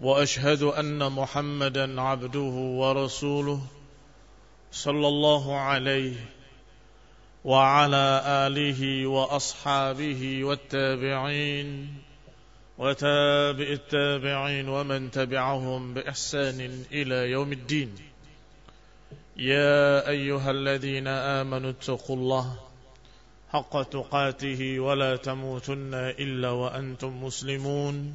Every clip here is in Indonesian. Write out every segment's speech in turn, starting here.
وأشهد أن محمدا عبده ورسوله صلى الله عليه وعلى آله وأصحابه والتابعين وتابع التابعين ومن تبعهم بإحسان إلى يوم الدين. يا أيها الذين آمنوا اتقوا الله حق تقاته ولا تموتن إلا وأنتم مسلمون.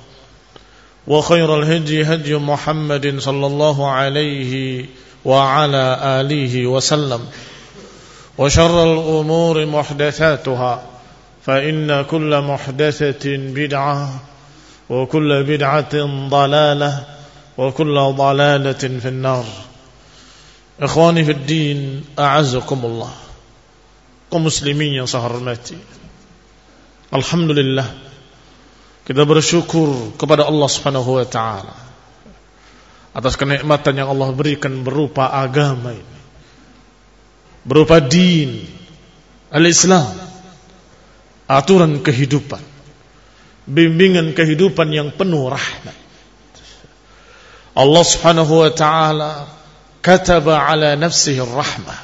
وخير الهدي هدي محمد صلى الله عليه وعلى آله وسلم. وشر الأمور محدثاتها فإن كل محدثة بدعة وكل بدعة ضلالة وكل ضلالة في النار. إخواني في الدين أعزكم الله. كمسلمين saya hormati Alhamdulillah Kita bersyukur kepada Allah Subhanahu wa taala atas kenikmatan yang Allah berikan berupa agama ini. Berupa din al-Islam. Aturan kehidupan. Bimbingan kehidupan yang penuh rahmat. Allah Subhanahu wa taala kataba ala nafsihi rahmah.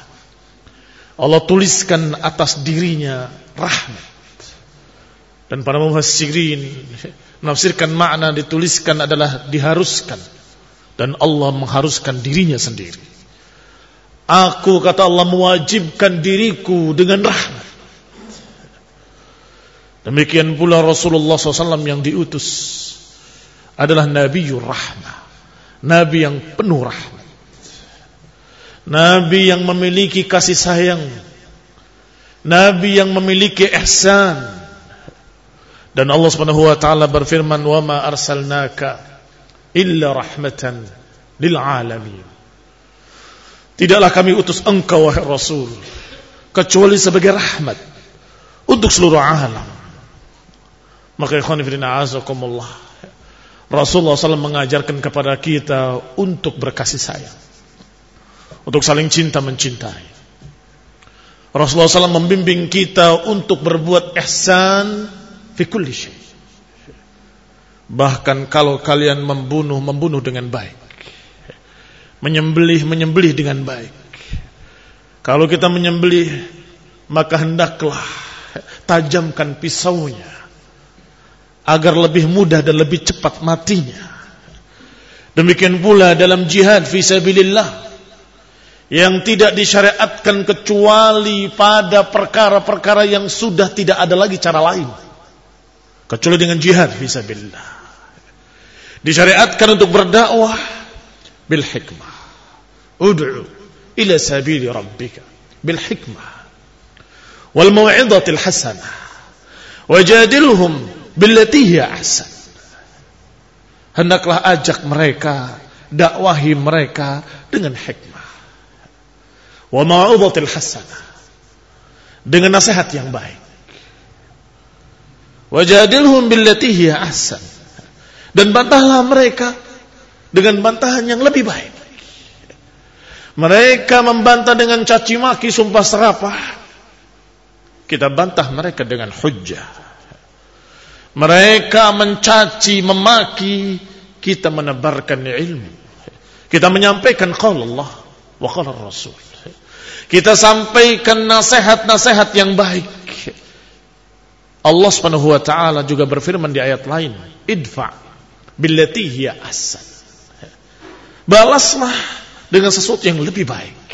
Allah tuliskan atas dirinya rahmat. Dan para mufassirin menafsirkan makna dituliskan adalah diharuskan dan Allah mengharuskan dirinya sendiri. Aku kata Allah mewajibkan diriku dengan rahmat. Demikian pula Rasulullah SAW yang diutus adalah Nabiul Rahmah. Nabi yang penuh rahmat. Nabi yang memiliki kasih sayang. Nabi yang memiliki ihsan. Dan Allah Subhanahu wa taala berfirman, "Wa ma arsalnaka illa rahmatan lil alamin." Tidaklah kami utus engkau wahai Rasul kecuali sebagai rahmat untuk seluruh alam. Maka ikhwan fillah azakumullah. Rasulullah SAW mengajarkan kepada kita untuk berkasih sayang. Untuk saling cinta mencintai. Rasulullah SAW membimbing kita untuk berbuat ihsan fi kulli syai. Bahkan kalau kalian membunuh, membunuh dengan baik. Menyembelih, menyembelih dengan baik. Kalau kita menyembelih, maka hendaklah tajamkan pisaunya agar lebih mudah dan lebih cepat matinya. Demikian pula dalam jihad fi sabilillah yang tidak disyariatkan kecuali pada perkara-perkara yang sudah tidak ada lagi cara lain kecuali dengan jihad fisabilillah. Disyariatkan untuk berdakwah bil hikmah. Ud'u ila sabili rabbika bil hikmah wal mau'izatil hasanah. Wajadilhum billati hiya ahsan. Hendaklah ajak mereka, dakwahi mereka dengan hikmah. Wa mau'izatil hasanah. Dengan nasihat yang baik. Wajadilhum billati hiya ahsan. Dan bantahlah mereka dengan bantahan yang lebih baik. Mereka membantah dengan caci maki, sumpah serapah. Kita bantah mereka dengan hujjah. Mereka mencaci, memaki, kita menebarkan ilmu. Kita menyampaikan qaul Allah wa qala Rasul. Kita sampaikan nasihat-nasihat yang baik. Allah Subhanahu wa taala juga berfirman di ayat lain, "Idfa billati hiya ahsan." Balaslah dengan sesuatu yang lebih baik.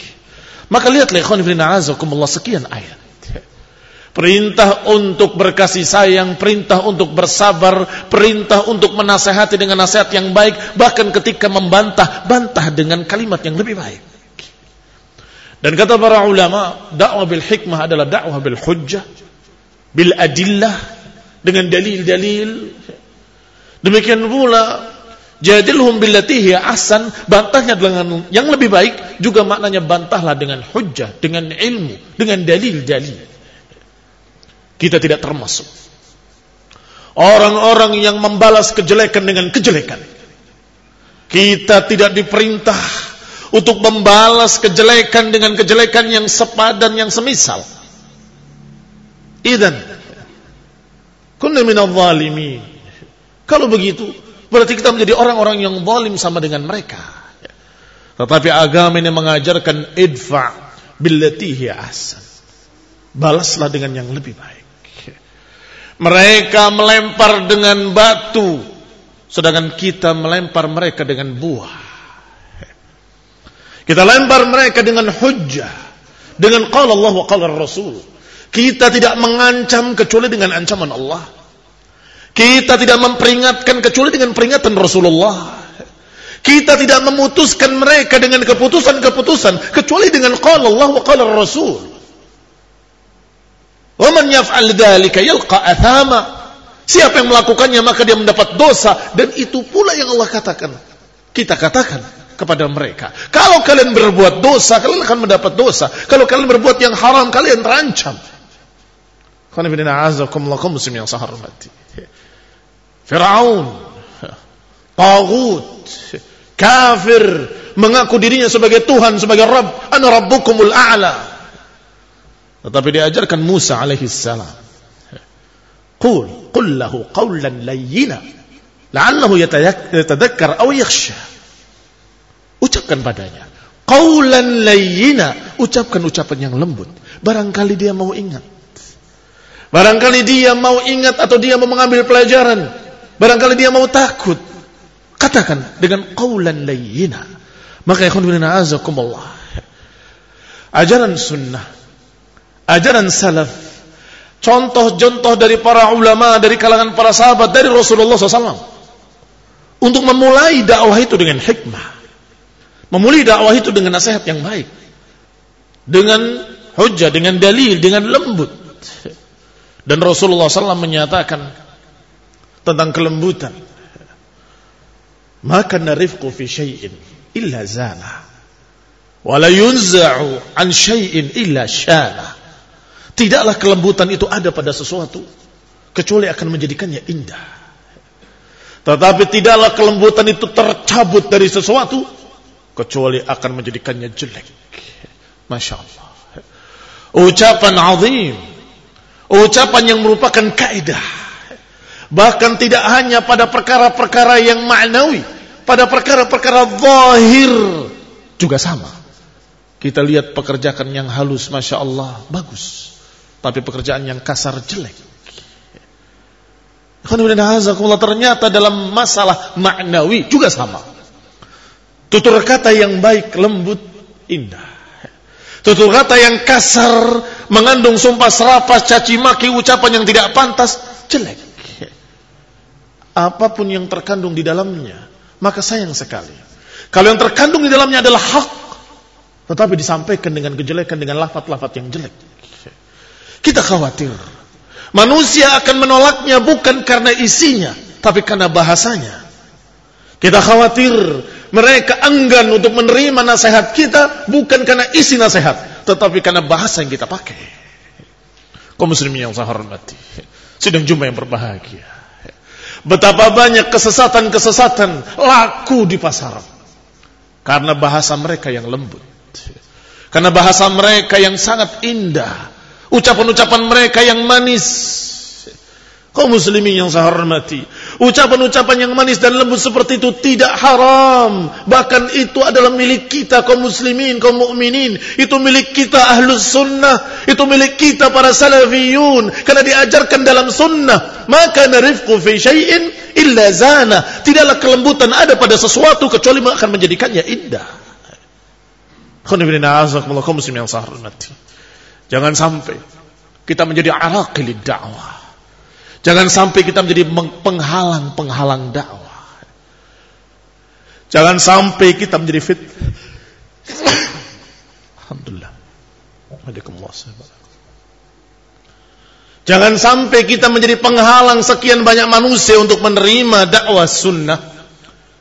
Maka lihatlah ikhwan fillah azakumullah sekian ayat. Perintah untuk berkasih sayang, perintah untuk bersabar, perintah untuk menasehati dengan nasihat yang baik, bahkan ketika membantah, bantah dengan kalimat yang lebih baik. Dan kata para ulama, dakwah bil hikmah adalah dakwah bil hujjah, bil adillah, dengan dalil-dalil. Demikian pula Jadilhum billati hiya ahsan, bantahnya dengan yang lebih baik, juga maknanya bantahlah dengan hujjah, dengan ilmu, dengan dalil-dalil. Kita tidak termasuk orang-orang yang membalas kejelekan dengan kejelekan. Kita tidak diperintah untuk membalas kejelekan dengan kejelekan yang sepadan yang semisal. Idan kunna minadh dhalimin. Kalau begitu, Berarti kita menjadi orang-orang yang zalim sama dengan mereka. Tetapi agama ini mengajarkan idfa billati hiya ahsan. Balaslah dengan yang lebih baik. Mereka melempar dengan batu sedangkan kita melempar mereka dengan buah. Kita lempar mereka dengan hujjah, dengan qala Allah wa qala Rasul. Kita tidak mengancam kecuali dengan ancaman Allah. Kita tidak memperingatkan kecuali dengan peringatan Rasulullah. Kita tidak memutuskan mereka dengan keputusan-keputusan kecuali dengan qala Allah wa qala Rasul. Wa man yaf'al dzalika yalqa athama. Siapa yang melakukannya maka dia mendapat dosa dan itu pula yang Allah katakan. Kita katakan kepada mereka, kalau kalian berbuat dosa, kalian akan mendapat dosa. Kalau kalian berbuat yang haram, kalian terancam. Qanifidina azakumullah muslim yang mati. Fir'aun, Tagut, kafir, mengaku dirinya sebagai Tuhan, sebagai Rabb, ana rabbukumul a'la. Tetapi diajarkan Musa alaihi salam. Qul, qul lahu qawlan layyina, la'allahu yatadakkar aw yakhsha. Ucapkan padanya, qawlan layyina, ucapkan ucapan yang lembut. Barangkali dia mau ingat. Barangkali dia mau ingat atau dia mau mengambil pelajaran. Barangkali dia mau takut. Katakan dengan qawlan layyina. Maka ikhwan bin azakumullah. Ajaran sunnah. Ajaran salaf. Contoh-contoh dari para ulama, dari kalangan para sahabat, dari Rasulullah SAW. Untuk memulai dakwah itu dengan hikmah. Memulai dakwah itu dengan nasihat yang baik. Dengan hujah, dengan dalil, dengan lembut. Dan Rasulullah SAW menyatakan, tentang kelembutan. Maka narifku fi syai'in illa zana. Wala yunza'u an syai'in illa syana. Tidaklah kelembutan itu ada pada sesuatu kecuali akan menjadikannya indah. Tetapi tidaklah kelembutan itu tercabut dari sesuatu kecuali akan menjadikannya jelek. Masya Allah. Ucapan azim. Ucapan yang merupakan kaidah Bahkan tidak hanya pada perkara-perkara yang ma'nawi, pada perkara-perkara zahir juga sama. Kita lihat pekerjaan yang halus, masya Allah, bagus. Tapi pekerjaan yang kasar jelek. Ternyata dalam masalah maknawi juga sama. Tutur kata yang baik, lembut, indah. Tutur kata yang kasar, mengandung sumpah serapah, caci maki, ucapan yang tidak pantas, jelek apa pun yang terkandung di dalamnya, maka sayang sekali. Kalau yang terkandung di dalamnya adalah hak, tetapi disampaikan dengan kejelekan, dengan lafat-lafat yang jelek. Kita khawatir. Manusia akan menolaknya bukan karena isinya, tapi karena bahasanya. Kita khawatir mereka enggan untuk menerima nasihat kita bukan karena isi nasihat, tetapi karena bahasa yang kita pakai. Kau muslimin yang saya hormati. Sedang jumpa yang berbahagia. Betapa banyak kesesatan-kesesatan laku di pasaran. Karena bahasa mereka yang lembut. Karena bahasa mereka yang sangat indah, ucapan-ucapan mereka yang manis. Kau muslimin yang saya hormati. Ucapan-ucapan yang manis dan lembut seperti itu tidak haram. Bahkan itu adalah milik kita kaum muslimin, kaum mukminin. Itu milik kita ahlus sunnah. Itu milik kita para salafiyun. Karena diajarkan dalam sunnah. Maka narifku fi syai'in illa zana. Tidaklah kelembutan ada pada sesuatu kecuali akan menjadikannya indah. Kaum muslimin yang saya hormati. Jangan sampai kita menjadi araqilid da'wah Jangan sampai kita menjadi penghalang-penghalang dakwah. Jangan sampai kita menjadi fit. Alhamdulillah. Jangan sampai kita menjadi penghalang sekian banyak manusia untuk menerima dakwah sunnah,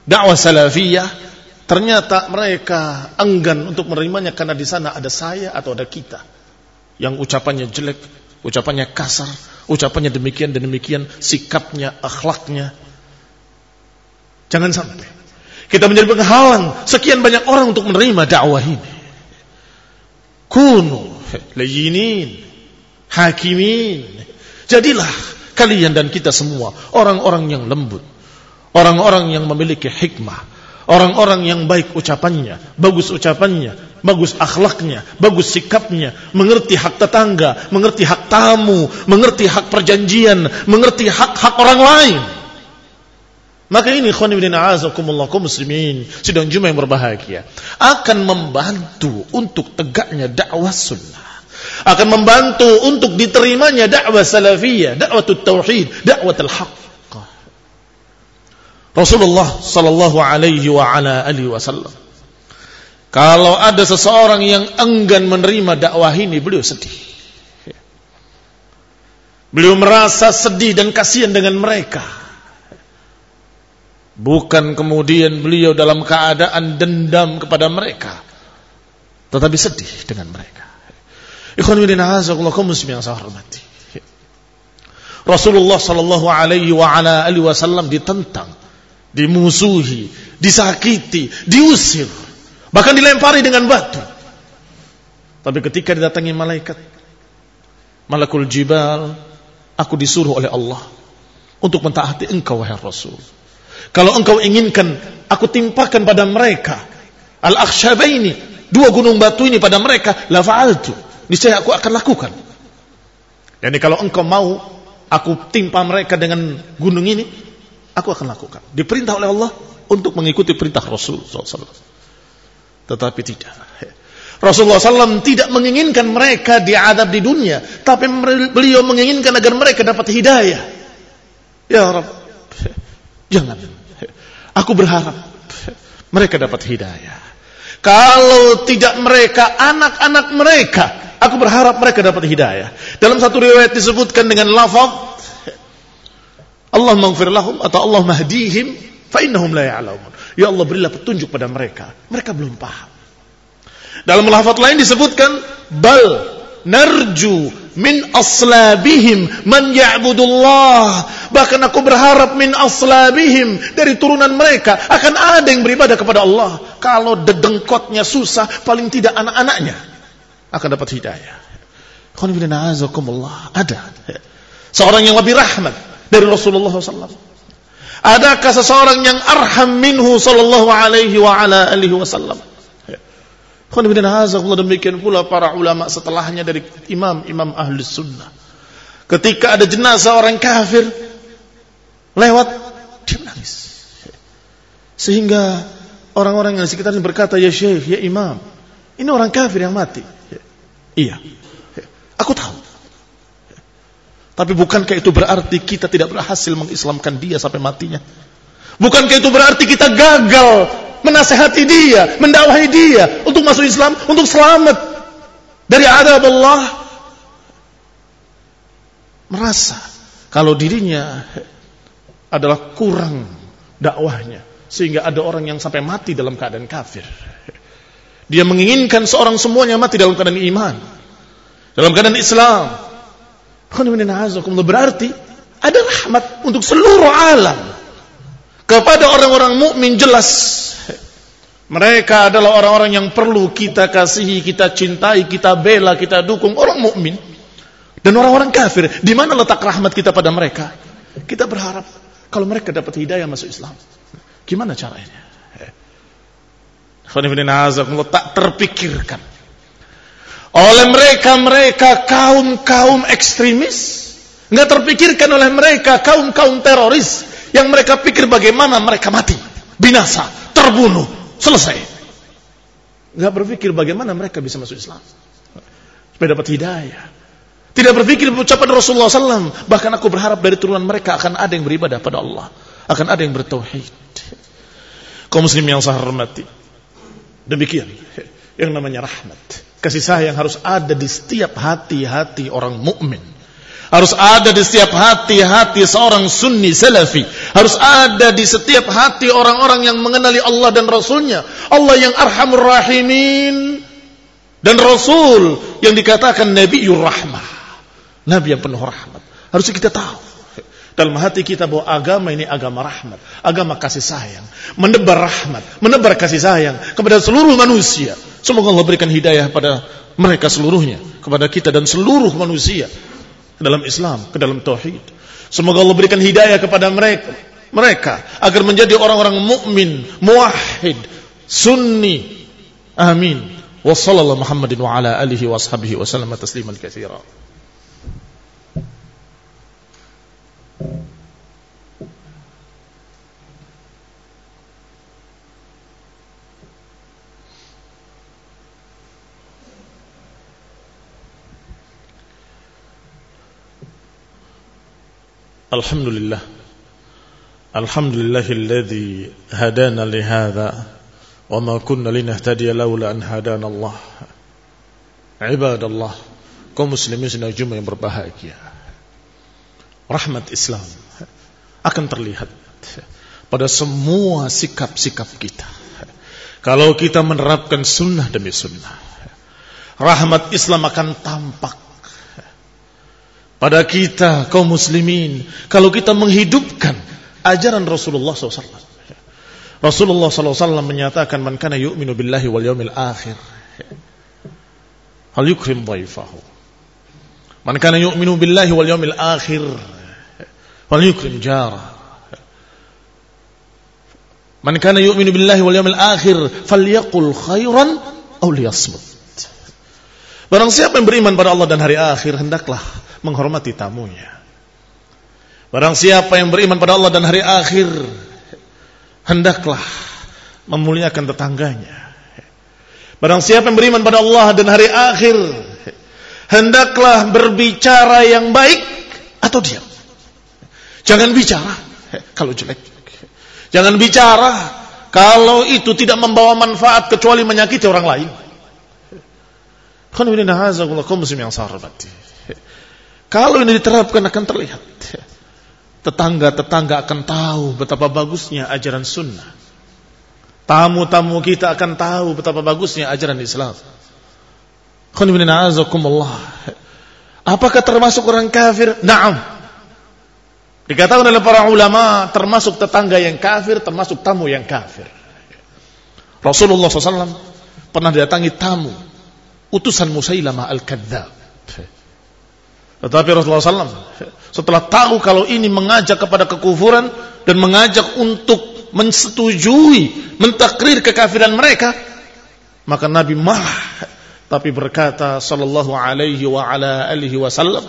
dakwah salafiyah. Ternyata mereka enggan untuk menerimanya karena di sana ada saya atau ada kita yang ucapannya jelek, ucapannya kasar, ucapannya demikian dan demikian, sikapnya, akhlaknya. Jangan sampai kita menjadi penghalang sekian banyak orang untuk menerima dakwah ini. Kunu layinin, hakimin. Jadilah kalian dan kita semua orang-orang yang lembut, orang-orang yang memiliki hikmah, Orang-orang yang baik ucapannya, bagus ucapannya, bagus akhlaknya, bagus sikapnya, mengerti hak tetangga, mengerti hak tamu, mengerti hak perjanjian, mengerti hak-hak orang lain. Maka ini khonibidin a'azakumullah kaum muslimin sidang jumlah yang berbahagia akan membantu untuk tegaknya dakwah sunnah. Akan membantu untuk diterimanya dakwah salafiyah, dakwah tauhid, dakwah al-haq. Rasulullah sallallahu alaihi wa ala alihi wasallam. Kalau ada seseorang yang enggan menerima dakwah ini, beliau sedih. Beliau merasa sedih dan kasihan dengan mereka. Bukan kemudian beliau dalam keadaan dendam kepada mereka. Tetapi sedih dengan mereka. Ikhwan bin muslim yang saya hormati. Rasulullah sallallahu alaihi wa ala alihi wasallam ditentang dimusuhi, disakiti, diusir, bahkan dilempari dengan batu. Tapi ketika didatangi malaikat, malakul jibal, aku disuruh oleh Allah untuk mentaati engkau wahai Rasul. Kalau engkau inginkan aku timpakan pada mereka al-akhshabaini, dua gunung batu ini pada mereka, la fa'altu. Niscaya aku akan lakukan. Yani kalau engkau mau aku timpa mereka dengan gunung ini, Aku akan lakukan. Diperintah oleh Allah untuk mengikuti perintah Rasul SAW. Tetapi tidak. Rasulullah SAW tidak menginginkan mereka diadab di dunia. Tapi beliau menginginkan agar mereka dapat hidayah. Ya Rabb. Jangan. Aku berharap mereka dapat hidayah. Kalau tidak mereka, anak-anak mereka, aku berharap mereka dapat hidayah. Dalam satu riwayat disebutkan dengan lafaz Allah maghfir lahum atau Allah mahdihim fa innahum la ya'lamun. Ya Allah berilah petunjuk pada mereka. Mereka belum paham. Dalam lafaz lain disebutkan bal narju min aslabihim man ya'budullah. Bahkan aku berharap min aslabihim dari turunan mereka akan ada yang beribadah kepada Allah. Kalau dedengkotnya susah, paling tidak anak-anaknya akan dapat hidayah. Ada seorang yang lebih rahmat dari Rasulullah SAW? Adakah seseorang yang arham minhu sallallahu alaihi wa ala alihi wasallam? Demikian pula para ulama setelahnya dari imam-imam ahli sunnah. Ketika ada jenazah orang kafir lewat, dia menangis. Sehingga orang-orang yang di sekitarnya berkata, Ya syekh, ya imam, ini orang kafir yang mati. Iya, aku tahu. Tapi bukankah itu berarti kita tidak berhasil mengislamkan dia sampai matinya? Bukankah itu berarti kita gagal menasehati dia, mendakwahi dia untuk masuk Islam, untuk selamat dari adab Allah? Merasa kalau dirinya adalah kurang dakwahnya sehingga ada orang yang sampai mati dalam keadaan kafir. Dia menginginkan seorang semuanya mati dalam keadaan iman, dalam keadaan Islam, Berarti ada rahmat untuk seluruh alam. Kepada orang-orang mukmin jelas Mereka adalah orang-orang yang perlu kita kasihi, kita cintai, kita bela, kita dukung. Orang mukmin dan orang-orang kafir. Di mana letak rahmat kita pada mereka? Kita berharap kalau mereka dapat hidayah masuk Islam. Gimana caranya? tak terpikirkan oleh mereka-mereka kaum-kaum ekstremis. Nggak terpikirkan oleh mereka kaum-kaum teroris yang mereka pikir bagaimana mereka mati binasa terbunuh selesai. Nggak berpikir bagaimana mereka bisa masuk Islam. Supaya dapat hidayah. Tidak berpikir ucapan Rasulullah SAW bahkan aku berharap dari turunan mereka akan ada yang beribadah pada Allah akan ada yang bertauhid. Kaum muslim yang saya hormati Demikian yang namanya rahmat. Kasih sayang harus ada di setiap hati-hati orang mukmin. Harus ada di setiap hati-hati seorang sunni salafi. Harus ada di setiap hati orang-orang yang mengenali Allah dan Rasulnya. Allah yang arhamur rahimin. Dan Rasul yang dikatakan Nabiul Rahmah. Nabi yang penuh rahmat. Harus kita tahu dalam hati kita bahwa agama ini agama rahmat, agama kasih sayang, menebar rahmat, menebar kasih sayang kepada seluruh manusia. Semoga Allah berikan hidayah pada mereka seluruhnya, kepada kita dan seluruh manusia ke dalam Islam, ke dalam tauhid. Semoga Allah berikan hidayah kepada mereka, mereka agar menjadi orang-orang mukmin, muwahhid, sunni. Amin. Wa sallallahu Muhammadin wa ala alihi wa ashabihi wa katsira. الحمد لله الحمد لله الذي هدانا لهذا وما كنا لنهتدي لولا أن هدانا الله عباد الله كم مسلمين sedang jumlah yang berbahagia. Rahmat akan terlihat pada semua sikap-sikap kita. Kalau kita menerapkan sunnah demi sunnah rahmat Islam akan tampak pada kita kaum muslimin kalau kita menghidupkan ajaran Rasulullah SAW. Rasulullah SAW menyatakan man kana yu'minu billahi wal yawmil akhir hal yukrim dhaifahu. Man kana yu'minu billahi wal yawmil akhir hal yukrim jara. Man kana yu'minu billahi wal yawmil akhir falyaqul khairan aw liyasmut. Barang siapa yang beriman pada Allah dan hari akhir hendaklah menghormati tamunya. Barang siapa yang beriman pada Allah dan hari akhir, hendaklah memuliakan tetangganya. Barang siapa yang beriman pada Allah dan hari akhir, hendaklah berbicara yang baik atau diam. Jangan bicara kalau jelek. Jangan bicara kalau itu tidak membawa manfaat kecuali menyakiti orang lain. Khonibina hazakullah kaum muslim yang saharbati. Kalau ini diterapkan akan terlihat. Tetangga-tetangga akan tahu betapa bagusnya ajaran sunnah. Tamu-tamu kita akan tahu betapa bagusnya ajaran Islam. Apakah termasuk orang kafir? Naam. Dikatakan oleh para ulama termasuk tetangga yang kafir, termasuk tamu yang kafir. Rasulullah SAW pernah datangi tamu utusan Musailamah al-Kadzab. Tetapi Rasulullah SAW setelah tahu kalau ini mengajak kepada kekufuran dan mengajak untuk mensetujui, mentakrir kekafiran mereka, maka Nabi marah tapi berkata sallallahu alaihi wa ala alihi wasallam,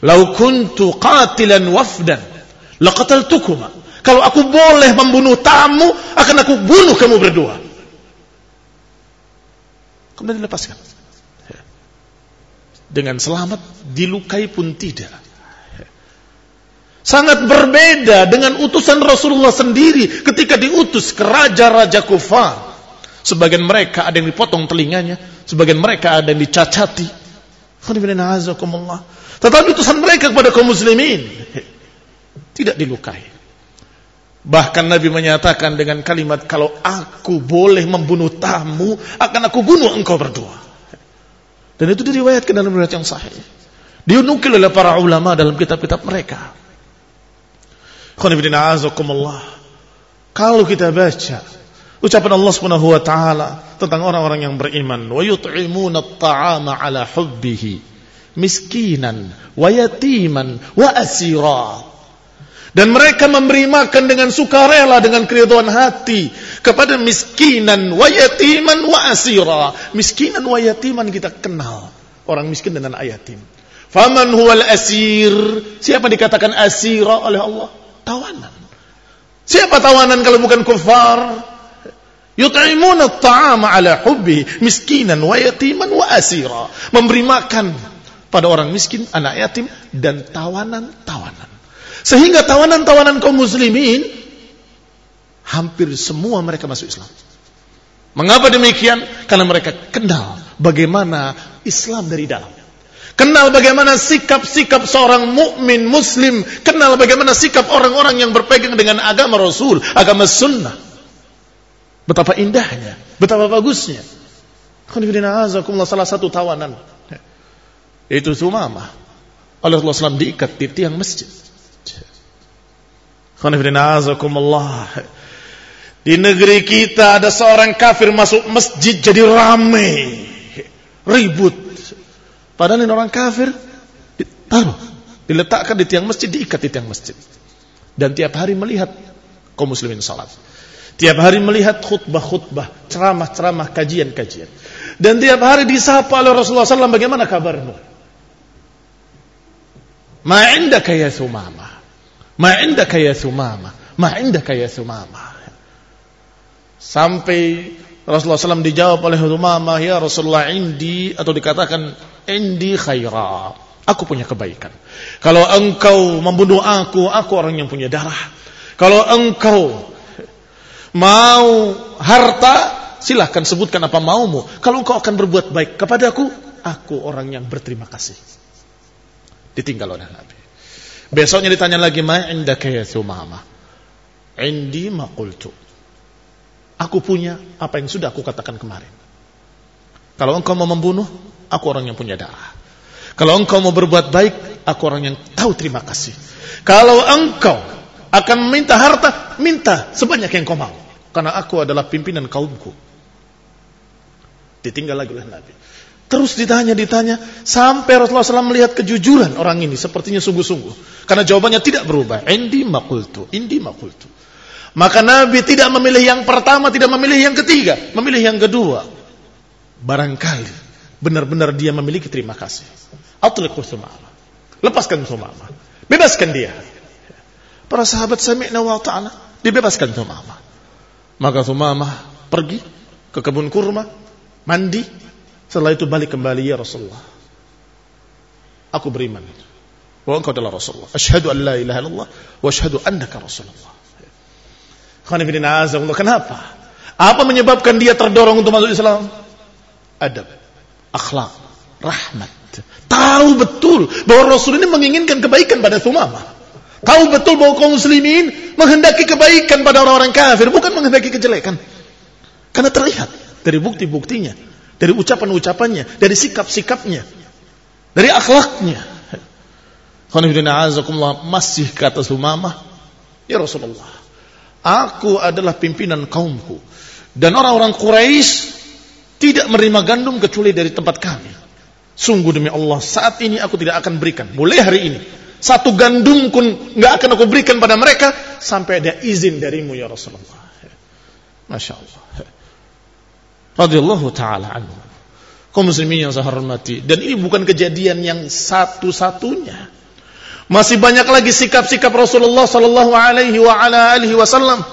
"Lau kuntu qatilan wafdan, laqataltukuma." Kalau aku boleh membunuh tamu, akan aku bunuh kamu berdua. Kemudian dilepaskan dengan selamat, dilukai pun tidak. Sangat berbeda dengan utusan Rasulullah sendiri ketika diutus ke raja-raja kufar. Sebagian mereka ada yang dipotong telinganya, sebagian mereka ada yang dicacati. Tetapi utusan mereka kepada kaum muslimin tidak dilukai. Bahkan Nabi menyatakan dengan kalimat kalau aku boleh membunuh tamu, akan aku bunuh engkau berdua. Dan itu diriwayatkan dalam riwayat yang sahih. Dinukil oleh para ulama dalam kitab-kitab mereka. Kalau kita baca Ucapan Allah Subhanahu wa taala tentang orang-orang yang beriman, wa yut'imuna at-ta'ama 'ala hubbihi miskinan wa yatiman wa asira. Dan mereka memberi makan dengan sukarela dengan keriduan hati kepada miskinan wa yatiman wa asira. Miskinan wa yatiman kita kenal. Orang miskin dengan ayatim. Faman huwal asir? Siapa dikatakan asira oleh Allah? Tawanan. Siapa tawanan kalau bukan kufar? Yut'imuna at-ta'ama ala hubbi miskinan wa yatiman wa asira. Memberi makan pada orang miskin, anak yatim dan tawanan-tawanan. Sehingga tawanan-tawanan kaum muslimin hampir semua mereka masuk Islam. Mengapa demikian? Karena mereka kenal bagaimana Islam dari dalam. Kenal bagaimana sikap-sikap seorang mukmin muslim, kenal bagaimana sikap orang-orang yang berpegang dengan agama Rasul, agama sunnah. Betapa indahnya, betapa bagusnya. salah satu tawanan yaitu Sumamah oleh Rasulullah SAW diikat di tiang masjid. Di negeri kita ada seorang kafir masuk masjid jadi ramai, ribut. Padahal ini orang kafir ditaruh, diletakkan di tiang masjid, diikat di tiang masjid. Dan tiap hari melihat kaum muslimin salat. Tiap hari melihat khutbah-khutbah, ceramah-ceramah, kajian-kajian. Dan tiap hari disapa oleh Rasulullah SAW, bagaimana kabarmu? Ma indaka ya Thumama? Ma indaka ya Thumama? Ma indaka ya Thumama? Sampai Rasulullah SAW dijawab oleh Thumama, ya Rasulullah indi, atau dikatakan indi khaira. Aku punya kebaikan. Kalau engkau membunuh aku, aku orang yang punya darah. Kalau engkau Mau harta, silahkan sebutkan apa maumu. Kalau engkau akan berbuat baik kepadaku, aku orang yang berterima kasih. Ditinggal oleh Nabi. Besoknya ditanya lagi, ma indaka ya Thumama? Indi maqultu. Aku punya apa yang sudah aku katakan kemarin. Kalau engkau mau membunuh, aku orang yang punya darah. Kalau engkau mau berbuat baik, aku orang yang tahu terima kasih. Kalau engkau akan meminta harta, minta sebanyak yang kau mau. Karena aku adalah pimpinan kaumku. Ditinggal lagi oleh Nabi. Terus ditanya, ditanya. Sampai Rasulullah SAW melihat kejujuran orang ini. Sepertinya sungguh-sungguh. Karena jawabannya tidak berubah. Indi makultu. Indi makultu. Maka Nabi tidak memilih yang pertama, tidak memilih yang ketiga. Memilih yang kedua. Barangkali. Benar-benar dia memiliki terima kasih. Atliqu thumama. Lepaskan thumama. Bebaskan dia. Para sahabat sami'na wa ta'ala. Dibebaskan thumama. Maka Thumamah pergi ke kebun kurma, mandi, setelah itu balik kembali ya Rasulullah. Aku beriman bahwa engkau adalah Rasulullah. Asyhadu an la ilaha illallah wa asyhadu annaka Rasulullah. Kenapa? Apa menyebabkan dia terdorong untuk masuk Islam? Adab, akhlak, rahmat. Tahu betul bahwa Rasul ini menginginkan kebaikan pada Thumamah. Tahu betul bahwa kaum muslimin menghendaki kebaikan pada orang-orang kafir, bukan menghendaki kejelekan. Karena terlihat dari bukti-buktinya, dari ucapan-ucapannya, dari sikap-sikapnya, dari akhlaknya. masih kata Sumamah, Ya Rasulullah, aku adalah pimpinan kaumku. Dan orang-orang Quraisy tidak menerima gandum kecuali dari tempat kami. Sungguh demi Allah, saat ini aku tidak akan berikan. Boleh hari ini satu gandum pun nggak akan aku berikan pada mereka sampai ada izin darimu ya Rasulullah. Masya Allah. Radiyallahu ta'ala anhu. Kau muslimin yang saya hormati. Dan ini bukan kejadian yang satu-satunya. Masih banyak lagi sikap-sikap Rasulullah sallallahu alaihi wa ala alihi wasallam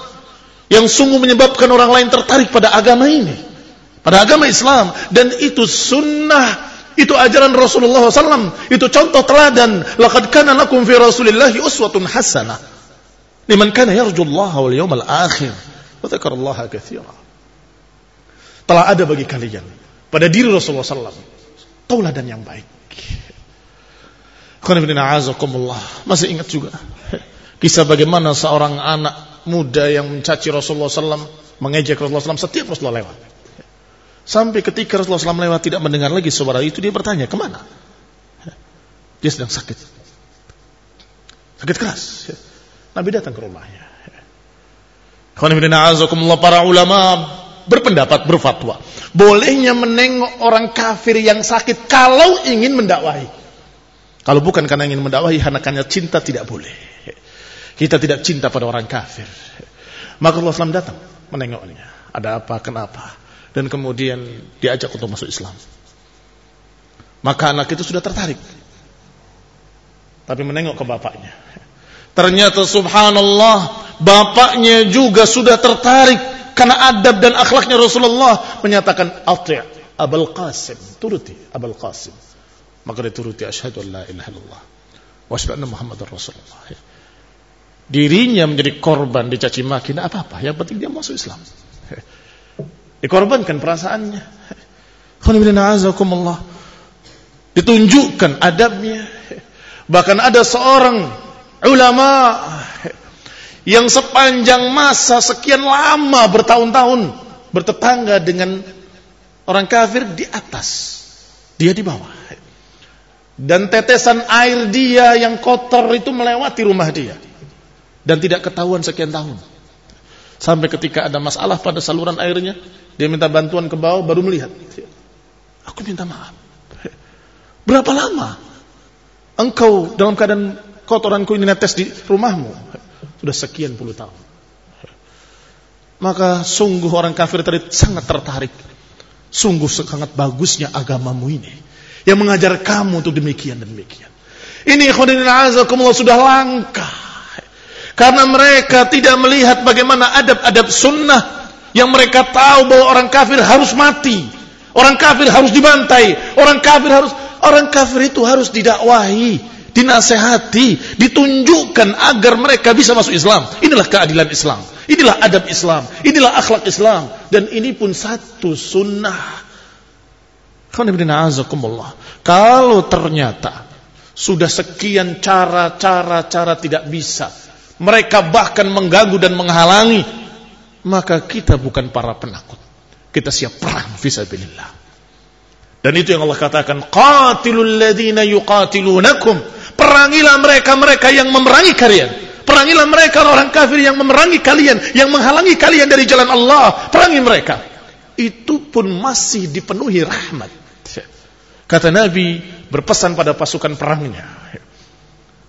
yang sungguh menyebabkan orang lain tertarik pada agama ini. Pada agama Islam dan itu sunnah itu ajaran Rasulullah SAW. Itu contoh teladan. Laqad kana lakum fi Rasulillahi uswatun hasanah. Liman kana yarjullah wal yawmal akhir. Wa dzakarallaha katsira. Telah ada bagi kalian pada diri Rasulullah SAW tauladan yang baik. Masih ingat juga kisah bagaimana seorang anak muda yang mencaci Rasulullah SAW, mengejek Rasulullah SAW setiap Rasulullah lewat. Sampai ketika Rasulullah SAW lewat tidak mendengar lagi suara itu, dia bertanya, ke mana? Dia sedang sakit. Sakit keras. Nabi datang ke rumahnya. para ulama berpendapat berfatwa bolehnya menengok orang kafir yang sakit kalau ingin mendakwahi. Kalau bukan karena ingin mendakwahi, hanya cinta tidak boleh. Kita tidak cinta pada orang kafir. Maka Allah SAW datang menengoknya. Ada apa, kenapa? Dan kemudian diajak untuk masuk Islam. Maka anak itu sudah tertarik. Tapi menengok ke bapaknya. Ternyata subhanallah, bapaknya juga sudah tertarik karena adab dan akhlaknya Rasulullah menyatakan ati' Abul Qasim, turuti Abul Qasim. Maka dia turuti asyhadu an la ilaha illallah wa anna Rasulullah. Dirinya menjadi korban dicaci maki, tidak apa-apa. Yang penting dia masuk Islam. Dikorbankan perasaannya. Ditunjukkan adabnya. Bahkan ada seorang ulama yang sepanjang masa sekian lama bertahun-tahun bertetangga dengan orang kafir di atas, dia di bawah. Dan tetesan air dia yang kotor itu melewati rumah dia. Dan tidak ketahuan sekian tahun. Sampai ketika ada masalah pada saluran airnya, dia minta bantuan ke bawah baru melihat. Aku minta maaf. Berapa lama engkau dalam keadaan kotoranku ini netes di rumahmu? Sudah sekian puluh tahun. Maka sungguh orang kafir tadi sangat tertarik. Sungguh sangat bagusnya agamamu ini. Yang mengajar kamu untuk demikian dan demikian. Ini khudin azakumullah sudah langka. Karena mereka tidak melihat bagaimana adab-adab sunnah. Yang mereka tahu bahwa orang kafir harus mati. Orang kafir harus dibantai. Orang kafir harus orang kafir itu harus didakwahi dinasehati, ditunjukkan agar mereka bisa masuk Islam. Inilah keadilan Islam. Inilah adab Islam. Inilah akhlak Islam. Dan ini pun satu sunnah. Kalau ternyata sudah sekian cara-cara-cara tidak bisa. Mereka bahkan mengganggu dan menghalangi. Maka kita bukan para penakut. Kita siap perang visabilillah. Dan itu yang Allah katakan, qatilul ladina yuqatilunakum Perangilah mereka-mereka yang memerangi kalian. Perangilah mereka orang kafir yang memerangi kalian, yang menghalangi kalian dari jalan Allah. Perangi mereka. Itu pun masih dipenuhi rahmat. Kata Nabi berpesan pada pasukan perangnya.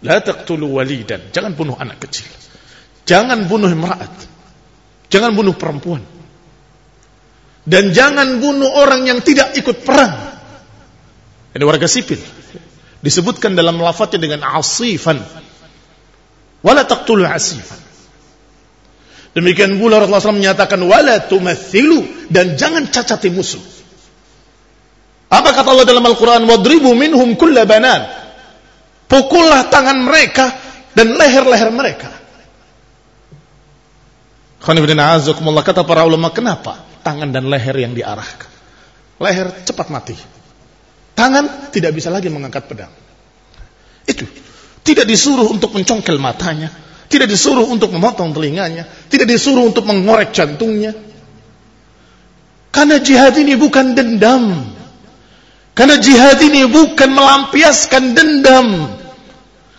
La taqtulu walidan. Jangan bunuh anak kecil. Jangan bunuh imra'at. Jangan bunuh perempuan. Dan jangan bunuh orang yang tidak ikut perang. Ini warga sipil disebutkan dalam lafadznya dengan asifan. Wala taqtulu asifan. Demikian pula Rasulullah SAW menyatakan wala tumathilu dan jangan cacati musuh. Apa kata Allah dalam Al-Quran? Wadribu minhum kulla banan. Pukullah tangan mereka dan leher-leher mereka. Kata para ulama kenapa tangan dan leher yang diarahkan? Leher cepat mati Tangan tidak bisa lagi mengangkat pedang. Itu. Tidak disuruh untuk mencongkel matanya. Tidak disuruh untuk memotong telinganya. Tidak disuruh untuk mengorek jantungnya. Karena jihad ini bukan dendam. Karena jihad ini bukan melampiaskan dendam.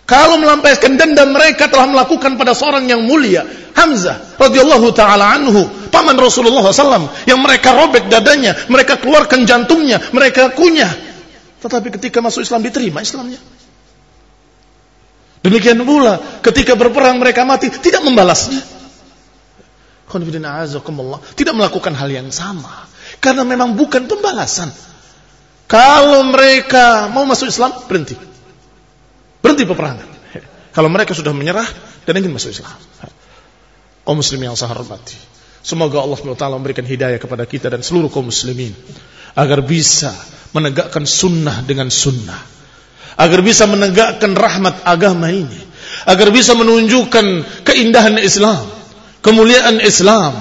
Kalau melampiaskan dendam mereka telah melakukan pada seorang yang mulia, Hamzah radhiyallahu taala anhu, paman Rasulullah SAW, yang mereka robek dadanya, mereka keluarkan jantungnya, mereka kunyah, tetapi ketika masuk Islam diterima Islamnya. Demikian pula ketika berperang mereka mati tidak membalasnya. Tidak melakukan hal yang sama. Karena memang bukan pembalasan. Kalau mereka mau masuk Islam, berhenti. Berhenti peperangan. Kalau mereka sudah menyerah dan ingin masuk Islam. Kaum muslimin yang saya hormati. Semoga Allah SWT memberikan hidayah kepada kita dan seluruh kaum muslimin. Agar bisa menegakkan sunnah dengan sunnah. Agar bisa menegakkan rahmat agama ini. Agar bisa menunjukkan keindahan Islam kemuliaan Islam.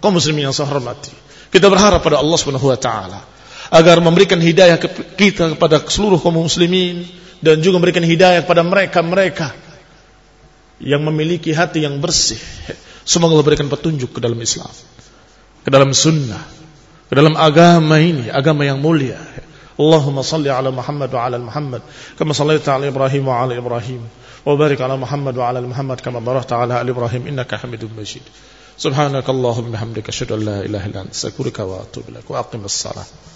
Kaum muslimin yang saya kita berharap pada Allah Subhanahu wa taala agar memberikan hidayah kita kepada seluruh kaum muslimin dan juga memberikan hidayah kepada mereka-mereka yang memiliki hati yang bersih. Semoga Allah berikan petunjuk ke dalam Islam ke dalam sunnah ke dalam agama ini, agama yang mulia. Allahumma salli ala Muhammad wa ala Muhammad kama sallaita ala Ibrahim wa ala Ibrahim wa barik ala Muhammad wa ala Muhammad kama barakta ala ali Ibrahim innaka Hamidum Majid. Subhanakallahumma bihamdika asyhadu an la ilaha illa anta astaghfiruka wa atubu ilaik. Wa aqimis salat.